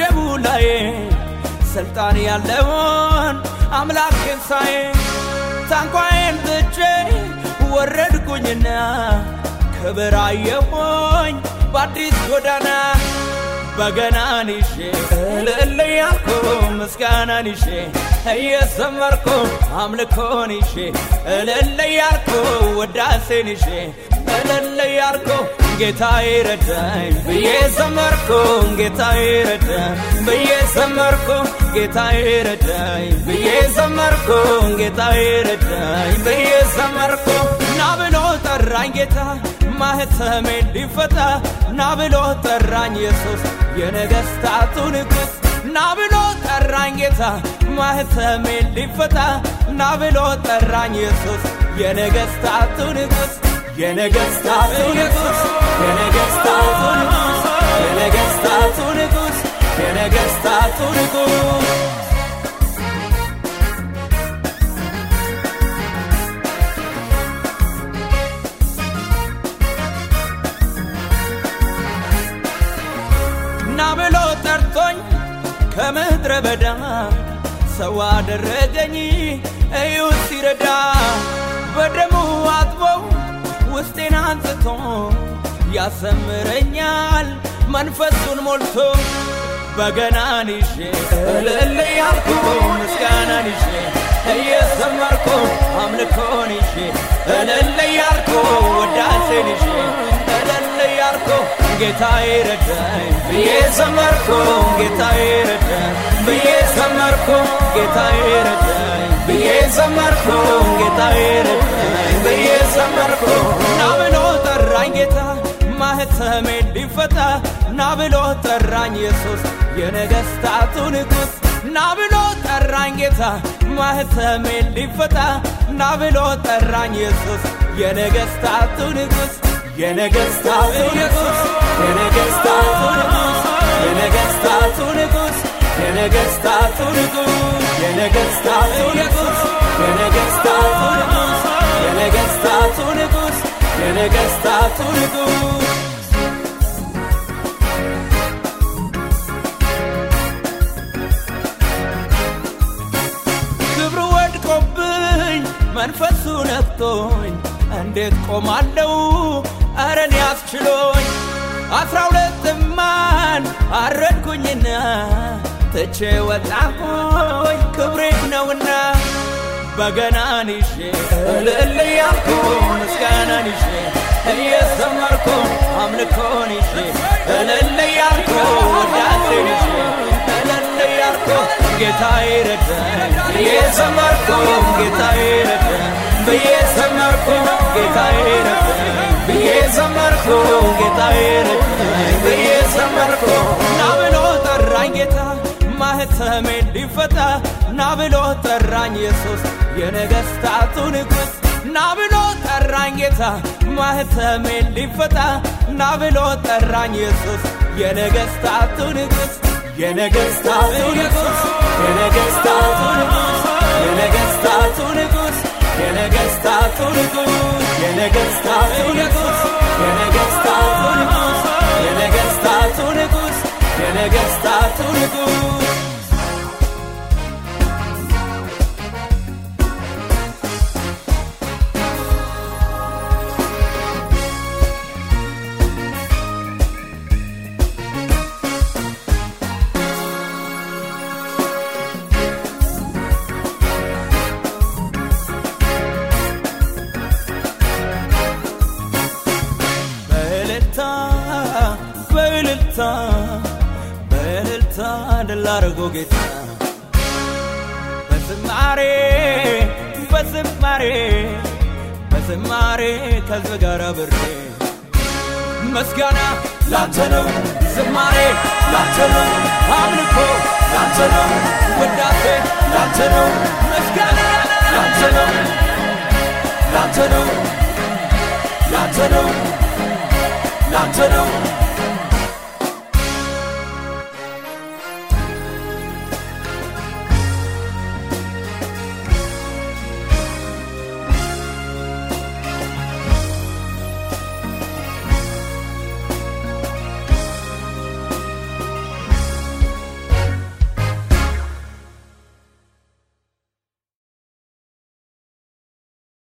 ላይ ስልጣን ያለውን አምላክን ሳይ ታንኳዬን ትቼ ወረድኩኝና ክብር አየሁኝ በአዲስ ጎዳና። በገናን ይዤ እልል ያልኩ ምስጋናን ይዤ እየዘመርኩ አምልኮን ይዤ እልል ያልኩ ውዳሴን ይዤ ጌታዬ ረዳኝ ብዬ ዘመርኩ ጌታዬ ረዳኝ ብዬ ዘመርኩ ጌታዬ ረዳኝ ብዬ ዘመርኩ ጌታዬ ረዳኝ ብዬ ዘመርኩ ና ብሎ ጠራኝ ጌታ ማህተሜን ሊፈታ ና ብሎ ጠራኝ ኢየሱስ የነገሥታቱ ንጉሥ ና ብሎ ጠራኝ ጌታ ማህተሜን ሊፈታ ና ብሎ ጠራኝ ኢየሱስ የነገሥታቱ ንጉሥ የነገሥታቱ ንጉሥ የነገሥታቱ ንጉሥ የነገሥታቱ ንጉሥ የነገሥታቱ ንጉሥ ና ብሎ ጠርቶኝ ከምድረ በዳ ሰው አደረገኝ። እዩት ሲረዳ በደሙ አጥበው ውስጤን አንጽቶ ያሰምረኛል። መንፈሱን ሞልቶ በገናን ይዤ እልል ያልኩ ምስጋናን ይዤ እየዘመርኩ አምልኮን ይዤ እልል ያልኩ ውዳሴን ይዤ እልል ያልኩ ጌታዬ ረዳኝ ብዬ ዘመርኩ ጌታዬ ረዳኝ ብዬ ዘመርኩ ጌታዬ ረዳኝ ብዬ ዘመርኩ ጌታዬ ረዳኝ ብዬ ዘመርኩ ና ብሎ ጠራኝ ጌታ ማህተሜን ሊፈታ ና ብሎ ጠራኝ ኢየሱስ የነገሥታቱ ንጉሥ ና ብሎ ጠራኝ ጌታ ማህተሜን ሊፈታ ና ብሎ ጠራኝ ኢየሱስ የነገሥታቱ ንጉሥ የነገሥታቱ ንጉሥ የነገሥታቱ ንጉሥ የነገሥታቱ ንጉሥ የነገሥታቱ ንጉሥ የነገሥታቱ ንጉሥ የነገሥታቱ ንጉሥ የነገሥታቱ ንጉሥ የነገሥታቱ ንጉሥ መንፈሱ ነክቶኝ እንዴት ቆማለው አረን ያስችሎኝ አስራ ሁለት ማን አረድኩኝና ትቼ ወጣሁኝ። ክብሬ ነውና በገናን ይዤ እልል ምስጋናን ይዤ እየዘመርኩ አምልኮን ይዤ እልል ያልኩ ጌታ ይረዳል ብዬ ጌታ ይረዳል ብዬ ጌታ ይረዳል ብዬ ጌታ ይረዳል ብዬ ጌታ። ማህተሜ ሊፈታ ና ብሎ ጠራኝ ኢየሱስ። የነገስታቱ ንጉሥ ና ብሎ ጠራኝ ጌታ። ማህተሜ ሊፈታ ና ብሎ ጠራኝ ኢየሱስ። ንጉሥ የነገሥታቱ ንጉሥ የነገሥታቱ ንጉሥ የነገሥታቱ ንጉሥ የነገሥታቱ ንጉሥ የነገሥታቱ ንጉሥ የነገሥታቱ ንጉሥ የነገሥታቱ ንጉሥ የነገሥታቱ ንጉሥ በእልልታ በእልልታ ድል አድርጎ ጌታ። በዝማሬ በዝማሬ በዝማሬ ከሕዝብ ጋር አብሬ። ምስጋና ላንተ ነው፣ ዝማሬ ላንተ ነው፣ አምልኮ ላንተ ነው፣ ውዳሴ ላንተ ነው፣ ምስጋና ላንተ ነው፣ ላንተ ነው፣ ላንተ ነው፣ ላንተ ነው